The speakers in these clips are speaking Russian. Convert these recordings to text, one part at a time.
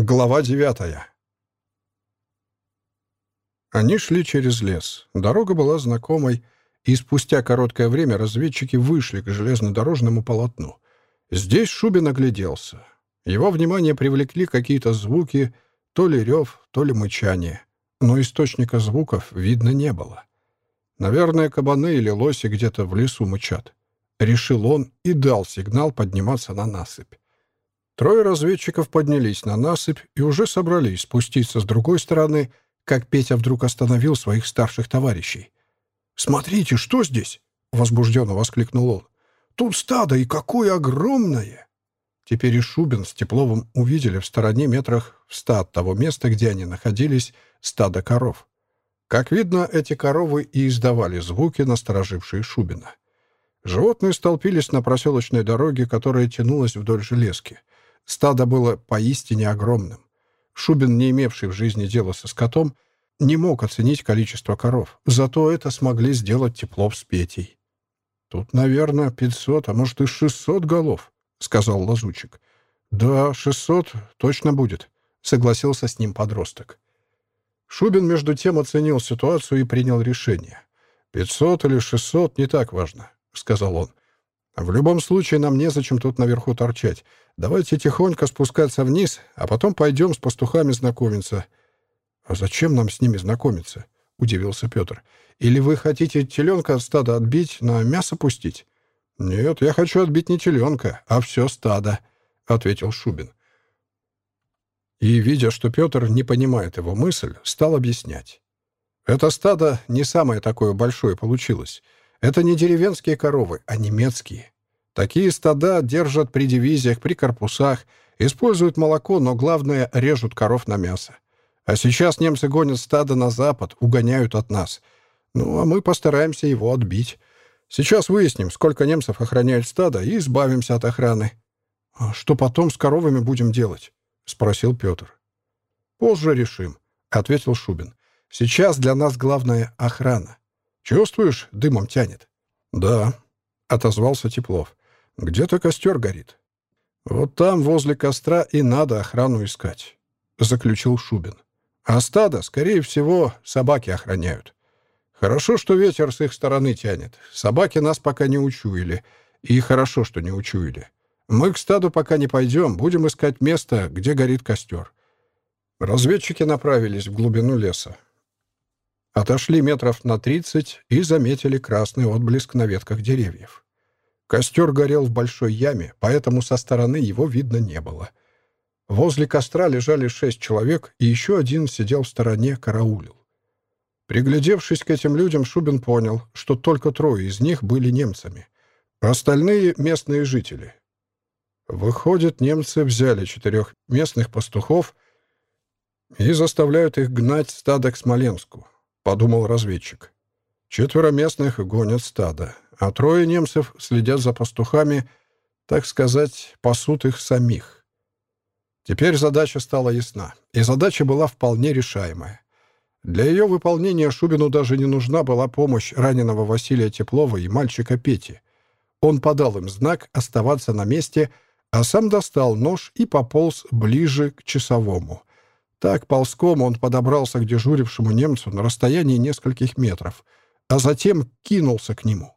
Глава девятая. Они шли через лес. Дорога была знакомой, и спустя короткое время разведчики вышли к железнодорожному полотну. Здесь Шубин огляделся. Его внимание привлекли какие-то звуки, то ли рев, то ли мычание. Но источника звуков видно не было. Наверное, кабаны или лоси где-то в лесу мычат. Решил он и дал сигнал подниматься на насыпь. Трое разведчиков поднялись на насыпь и уже собрались спуститься с другой стороны, как Петя вдруг остановил своих старших товарищей. «Смотрите, что здесь?» — возбужденно воскликнул он. «Тут стадо, и какое огромное!» Теперь и Шубин с Тепловым увидели в стороне метрах в ста от того места, где они находились, стадо коров. Как видно, эти коровы и издавали звуки, насторожившие Шубина. Животные столпились на проселочной дороге, которая тянулась вдоль железки. Стадо было поистине огромным. Шубин, не имевший в жизни дела со скотом, не мог оценить количество коров. Зато это смогли сделать Теплов с Петей. «Тут, наверное, пятьсот, а может и шестьсот голов», — сказал лазучик. «Да, шестьсот точно будет», — согласился с ним подросток. Шубин, между тем, оценил ситуацию и принял решение. «Пятьсот или шестьсот — не так важно», — сказал он. В любом случае, нам незачем тут наверху торчать. Давайте тихонько спускаться вниз, а потом пойдем с пастухами знакомиться». «А зачем нам с ними знакомиться?» — удивился Петр. «Или вы хотите теленка от стада отбить, на мясо пустить?» «Нет, я хочу отбить не теленка, а все стадо», — ответил Шубин. И, видя, что Петр не понимает его мысль, стал объяснять. «Это стадо не самое такое большое получилось. Это не деревенские коровы, а немецкие. Такие стада держат при дивизиях, при корпусах, используют молоко, но главное — режут коров на мясо. А сейчас немцы гонят стадо на запад, угоняют от нас. Ну, а мы постараемся его отбить. Сейчас выясним, сколько немцев охраняют стадо, и избавимся от охраны. «А что потом с коровами будем делать?» — спросил Петр. «Позже решим», — ответил Шубин. «Сейчас для нас главное — охрана. Чувствуешь, дымом тянет?» «Да», — отозвался Теплов. «Где-то костер горит». «Вот там, возле костра, и надо охрану искать», — заключил Шубин. «А стадо, скорее всего, собаки охраняют. Хорошо, что ветер с их стороны тянет. Собаки нас пока не учуяли. И хорошо, что не учуяли. Мы к стаду пока не пойдем, будем искать место, где горит костер». Разведчики направились в глубину леса. Отошли метров на тридцать и заметили красный отблеск на ветках деревьев. Костер горел в большой яме, поэтому со стороны его видно не было. Возле костра лежали шесть человек, и еще один сидел в стороне, караулил. Приглядевшись к этим людям, Шубин понял, что только трое из них были немцами. Остальные — местные жители. Выходит, немцы взяли четырех местных пастухов и заставляют их гнать стадо к Смоленску подумал разведчик. Четверо местных гонят стадо, а трое немцев следят за пастухами, так сказать, пасут их самих. Теперь задача стала ясна, и задача была вполне решаемая. Для ее выполнения Шубину даже не нужна была помощь раненого Василия Теплова и мальчика Пети. Он подал им знак оставаться на месте, а сам достал нож и пополз ближе к часовому. Так ползком он подобрался к дежурившему немцу на расстоянии нескольких метров, а затем кинулся к нему.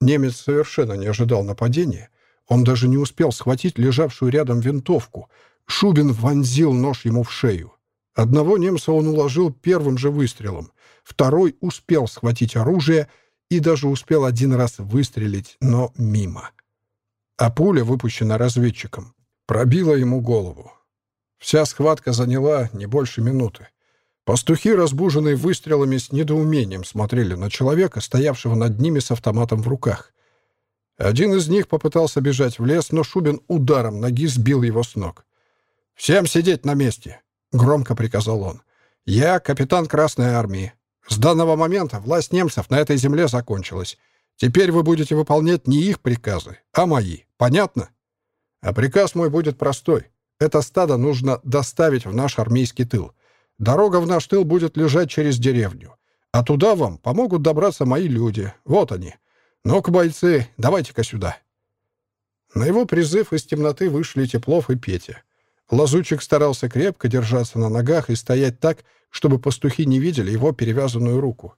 Немец совершенно не ожидал нападения. Он даже не успел схватить лежавшую рядом винтовку. Шубин вонзил нож ему в шею. Одного немца он уложил первым же выстрелом. Второй успел схватить оружие и даже успел один раз выстрелить, но мимо. А пуля, выпущенная разведчиком, пробила ему голову. Вся схватка заняла не больше минуты. Пастухи, разбуженные выстрелами, с недоумением смотрели на человека, стоявшего над ними с автоматом в руках. Один из них попытался бежать в лес, но Шубин ударом ноги сбил его с ног. «Всем сидеть на месте!» — громко приказал он. «Я капитан Красной Армии. С данного момента власть немцев на этой земле закончилась. Теперь вы будете выполнять не их приказы, а мои. Понятно? А приказ мой будет простой. Это стадо нужно доставить в наш армейский тыл. Дорога в наш тыл будет лежать через деревню. А туда вам помогут добраться мои люди. Вот они. Ну-ка, бойцы, давайте-ка сюда». На его призыв из темноты вышли Теплов и Петя. Лазучик старался крепко держаться на ногах и стоять так, чтобы пастухи не видели его перевязанную руку.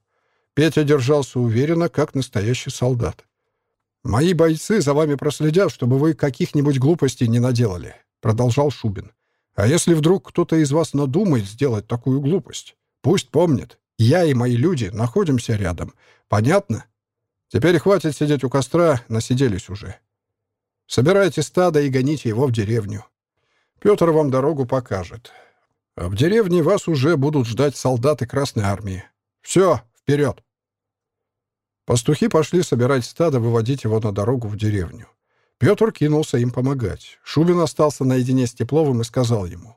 Петя держался уверенно, как настоящий солдат. «Мои бойцы за вами проследят, чтобы вы каких-нибудь глупостей не наделали», — продолжал Шубин. «А если вдруг кто-то из вас надумает сделать такую глупость, пусть помнит, я и мои люди находимся рядом. Понятно? Теперь хватит сидеть у костра, насиделись уже. Собирайте стадо и гоните его в деревню. Петр вам дорогу покажет. А в деревне вас уже будут ждать солдаты Красной Армии. Все, вперед!» Пастухи пошли собирать стадо, выводить его на дорогу в деревню. Петр кинулся им помогать. Шубин остался наедине с Тепловым и сказал ему.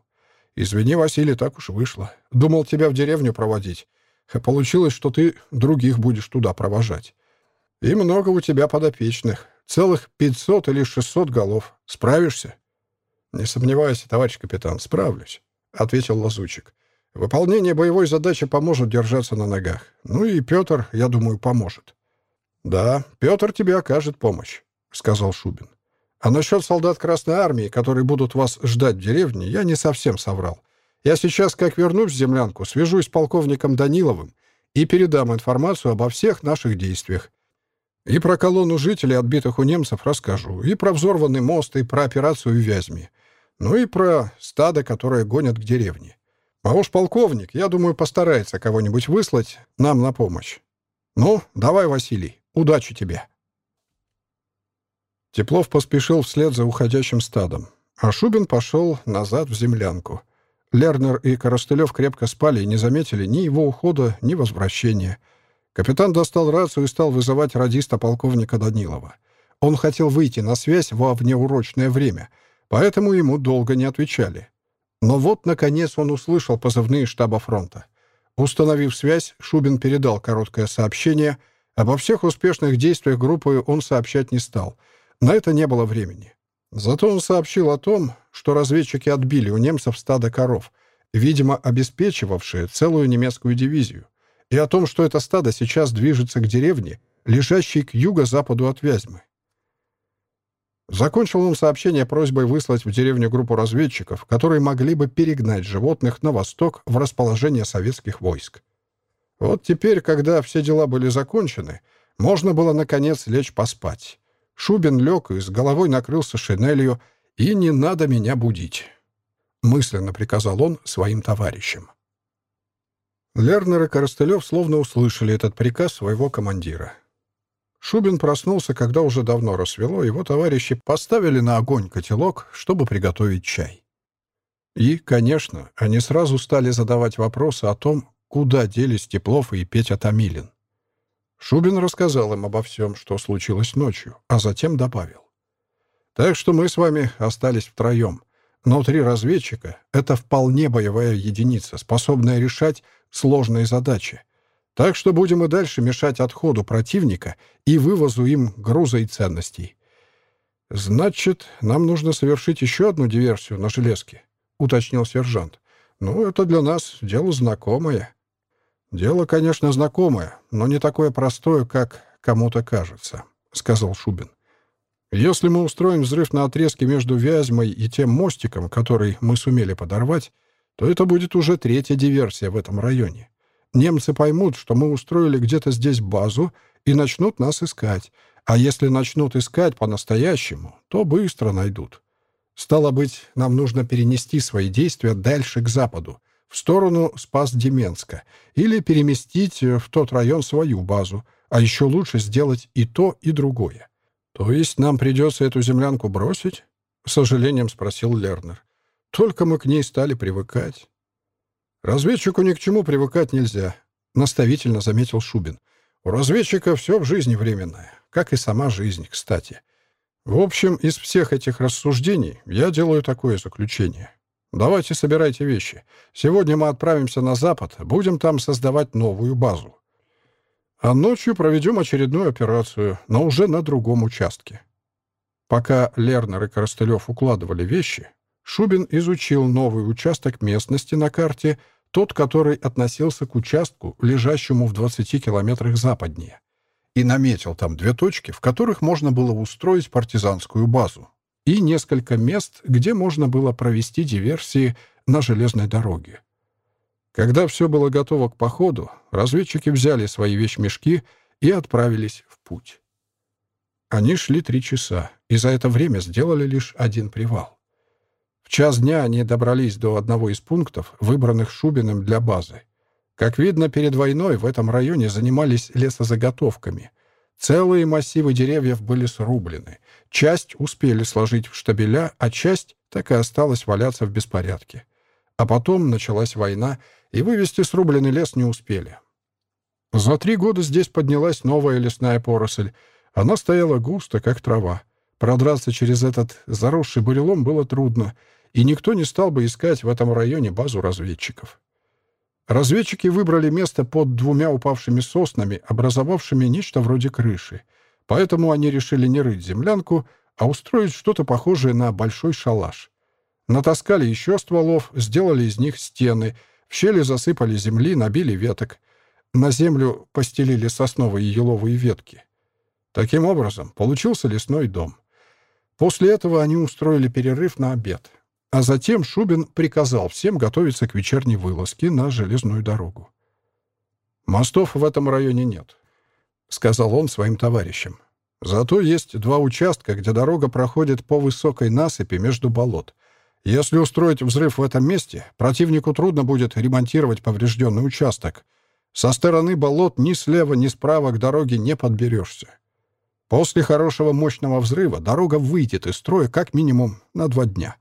«Извини, Василий, так уж вышло. Думал тебя в деревню проводить. А получилось, что ты других будешь туда провожать. И много у тебя подопечных. Целых 500 или 600 голов. Справишься?» «Не сомневайся, товарищ капитан, справлюсь», — ответил Лазучик. «Выполнение боевой задачи поможет держаться на ногах. Ну и Петр, я думаю, поможет». «Да, Петр тебе окажет помощь», — сказал Шубин. «А насчет солдат Красной Армии, которые будут вас ждать в деревне, я не совсем соврал. Я сейчас, как вернусь в землянку, свяжусь с полковником Даниловым и передам информацию обо всех наших действиях. И про колонну жителей, отбитых у немцев, расскажу, и про взорванный мост, и про операцию в Вязьме, ну и про стадо, которое гонят к деревне. А уж полковник, я думаю, постарается кого-нибудь выслать нам на помощь. Ну, давай, Василий». Удачи тебе!» Теплов поспешил вслед за уходящим стадом, а Шубин пошел назад в землянку. Лернер и Коростылев крепко спали и не заметили ни его ухода, ни возвращения. Капитан достал рацию и стал вызывать радиста полковника Данилова. Он хотел выйти на связь во внеурочное время, поэтому ему долго не отвечали. Но вот, наконец, он услышал позывные штаба фронта. Установив связь, Шубин передал короткое сообщение — Обо всех успешных действиях группы он сообщать не стал. На это не было времени. Зато он сообщил о том, что разведчики отбили у немцев стадо коров, видимо, обеспечивавшие целую немецкую дивизию, и о том, что это стадо сейчас движется к деревне, лежащей к юго-западу от Вязьмы. Закончил он сообщение просьбой выслать в деревню группу разведчиков, которые могли бы перегнать животных на восток в расположение советских войск. Вот теперь, когда все дела были закончены, можно было, наконец, лечь поспать. Шубин лег и с головой накрылся шинелью, и не надо меня будить. Мысленно приказал он своим товарищам. Лернер и Коростылев словно услышали этот приказ своего командира. Шубин проснулся, когда уже давно рассвело, его товарищи поставили на огонь котелок, чтобы приготовить чай. И, конечно, они сразу стали задавать вопросы о том, куда делись Теплов и Петя Томилин. Шубин рассказал им обо всем, что случилось ночью, а затем добавил. «Так что мы с вами остались втроем. Но три разведчика — это вполне боевая единица, способная решать сложные задачи. Так что будем и дальше мешать отходу противника и вывозу им груза и ценностей. «Значит, нам нужно совершить еще одну диверсию на железке», — уточнил сержант. «Ну, это для нас дело знакомое». «Дело, конечно, знакомое, но не такое простое, как кому-то кажется», — сказал Шубин. «Если мы устроим взрыв на отрезке между Вязьмой и тем мостиком, который мы сумели подорвать, то это будет уже третья диверсия в этом районе. Немцы поймут, что мы устроили где-то здесь базу и начнут нас искать. А если начнут искать по-настоящему, то быстро найдут. Стало быть, нам нужно перенести свои действия дальше к западу, в сторону Спас-Деменска или переместить в тот район свою базу, а еще лучше сделать и то, и другое. То есть нам придется эту землянку бросить? С сожалением спросил Лернер. Только мы к ней стали привыкать. Разведчику ни к чему привыкать нельзя, наставительно заметил Шубин. У разведчика все в жизни временное, как и сама жизнь, кстати. В общем, из всех этих рассуждений я делаю такое заключение. Давайте собирайте вещи. Сегодня мы отправимся на запад, будем там создавать новую базу. А ночью проведем очередную операцию, но уже на другом участке. Пока Лернер и Коростылев укладывали вещи, Шубин изучил новый участок местности на карте, тот, который относился к участку, лежащему в 20 километрах западнее, и наметил там две точки, в которых можно было устроить партизанскую базу. И несколько мест, где можно было провести диверсии на железной дороге. Когда все было готово к походу, разведчики взяли свои вещмешки и отправились в путь. Они шли три часа, и за это время сделали лишь один привал. В час дня они добрались до одного из пунктов, выбранных Шубиным для базы. Как видно, перед войной в этом районе занимались лесозаготовками. Целые массивы деревьев были срублены. Часть успели сложить в штабеля, а часть так и осталась валяться в беспорядке. А потом началась война, и вывести срубленный лес не успели. За три года здесь поднялась новая лесная поросль. Она стояла густо, как трава. Продраться через этот заросший бурелом было трудно, и никто не стал бы искать в этом районе базу разведчиков. Разведчики выбрали место под двумя упавшими соснами, образовавшими нечто вроде крыши. Поэтому они решили не рыть землянку, а устроить что-то похожее на большой шалаш. Натаскали еще стволов, сделали из них стены, в щели засыпали земли, набили веток. На землю постелили сосновые и еловые ветки. Таким образом, получился лесной дом. После этого они устроили перерыв на обед. А затем Шубин приказал всем готовиться к вечерней вылазке на железную дорогу. «Мостов в этом районе нет», — сказал он своим товарищам. «Зато есть два участка, где дорога проходит по высокой насыпи между болот. Если устроить взрыв в этом месте, противнику трудно будет ремонтировать поврежденный участок. Со стороны болот ни слева, ни справа к дороге не подберешься. После хорошего мощного взрыва дорога выйдет из строя как минимум на два дня.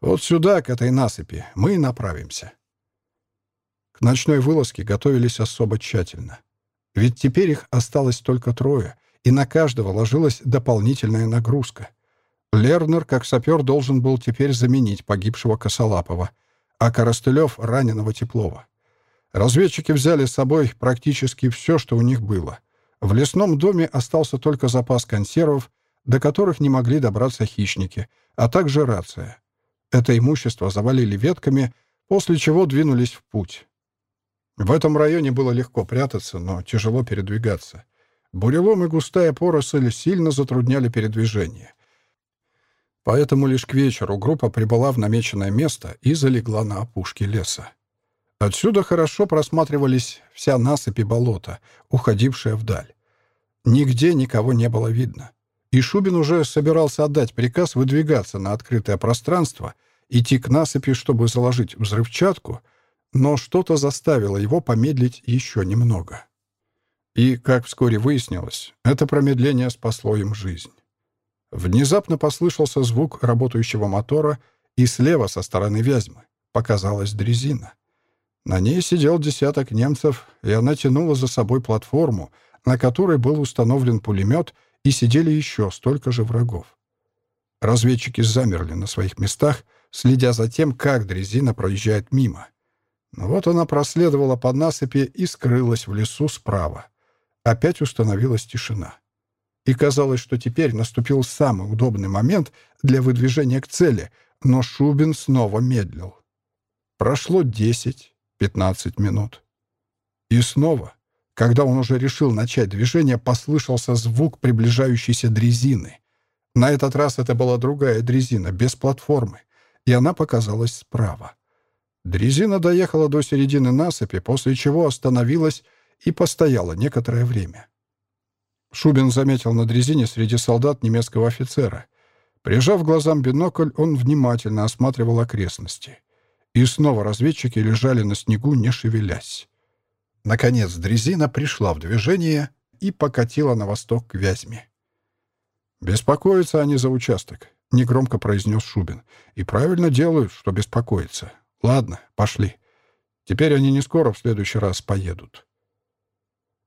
Вот сюда, к этой насыпи, мы и направимся. К ночной вылазке готовились особо тщательно. Ведь теперь их осталось только трое, и на каждого ложилась дополнительная нагрузка. Лернер, как сапер, должен был теперь заменить погибшего Косолапова, а Коростылев — раненого Теплова. Разведчики взяли с собой практически все, что у них было. В лесном доме остался только запас консервов, до которых не могли добраться хищники, а также рация. Это имущество завалили ветками, после чего двинулись в путь. В этом районе было легко прятаться, но тяжело передвигаться. Бурелом и густая поросль сильно затрудняли передвижение. Поэтому лишь к вечеру группа прибыла в намеченное место и залегла на опушке леса. Отсюда хорошо просматривались вся насыпь и болото, уходившая вдаль. Нигде никого не было видно и Шубин уже собирался отдать приказ выдвигаться на открытое пространство, идти к насыпи, чтобы заложить взрывчатку, но что-то заставило его помедлить еще немного. И, как вскоре выяснилось, это промедление спасло им жизнь. Внезапно послышался звук работающего мотора, и слева, со стороны Вязьмы, показалась дрезина. На ней сидел десяток немцев, и она тянула за собой платформу, на которой был установлен пулемет — и сидели еще столько же врагов. Разведчики замерли на своих местах, следя за тем, как дрезина проезжает мимо. Но вот она проследовала по насыпи и скрылась в лесу справа. Опять установилась тишина. И казалось, что теперь наступил самый удобный момент для выдвижения к цели, но Шубин снова медлил. Прошло 10-15 минут. И снова когда он уже решил начать движение, послышался звук приближающейся дрезины. На этот раз это была другая дрезина, без платформы, и она показалась справа. Дрезина доехала до середины насыпи, после чего остановилась и постояла некоторое время. Шубин заметил на дрезине среди солдат немецкого офицера. Прижав глазам бинокль, он внимательно осматривал окрестности. И снова разведчики лежали на снегу, не шевелясь. Наконец дрезина пришла в движение и покатила на восток к Вязьме. «Беспокоятся они за участок», — негромко произнес Шубин. «И правильно делают, что беспокоятся. Ладно, пошли. Теперь они не скоро в следующий раз поедут».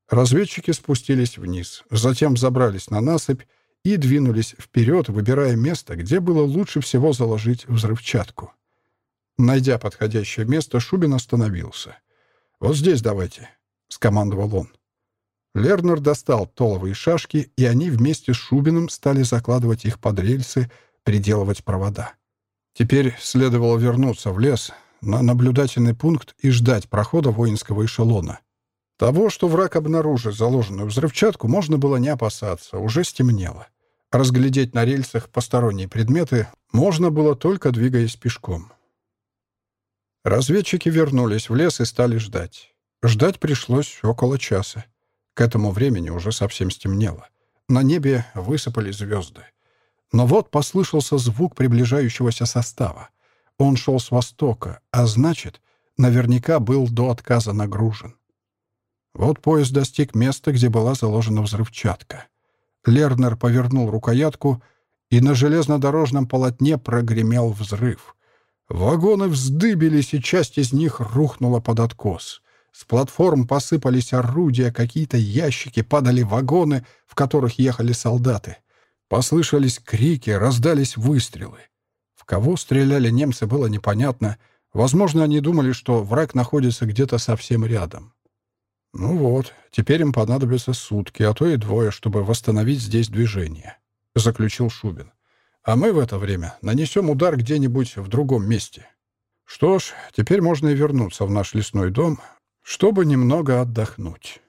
Разведчики спустились вниз, затем забрались на насыпь и двинулись вперед, выбирая место, где было лучше всего заложить взрывчатку. Найдя подходящее место, Шубин остановился — «Вот здесь давайте», — скомандовал он. Лернер достал толовые шашки, и они вместе с Шубиным стали закладывать их под рельсы, приделывать провода. Теперь следовало вернуться в лес, на наблюдательный пункт и ждать прохода воинского эшелона. Того, что враг обнаружит заложенную взрывчатку, можно было не опасаться, уже стемнело. Разглядеть на рельсах посторонние предметы можно было только двигаясь пешком. Разведчики вернулись в лес и стали ждать. Ждать пришлось около часа. К этому времени уже совсем стемнело. На небе высыпали звезды. Но вот послышался звук приближающегося состава. Он шел с востока, а значит, наверняка был до отказа нагружен. Вот поезд достиг места, где была заложена взрывчатка. Лернер повернул рукоятку, и на железнодорожном полотне прогремел взрыв. Вагоны вздыбились, и часть из них рухнула под откос. С платформ посыпались орудия, какие-то ящики, падали вагоны, в которых ехали солдаты. Послышались крики, раздались выстрелы. В кого стреляли немцы, было непонятно. Возможно, они думали, что враг находится где-то совсем рядом. «Ну вот, теперь им понадобятся сутки, а то и двое, чтобы восстановить здесь движение», — заключил Шубин. «А мы в это время нанесем удар где-нибудь в другом месте. Что ж, теперь можно и вернуться в наш лесной дом, чтобы немного отдохнуть».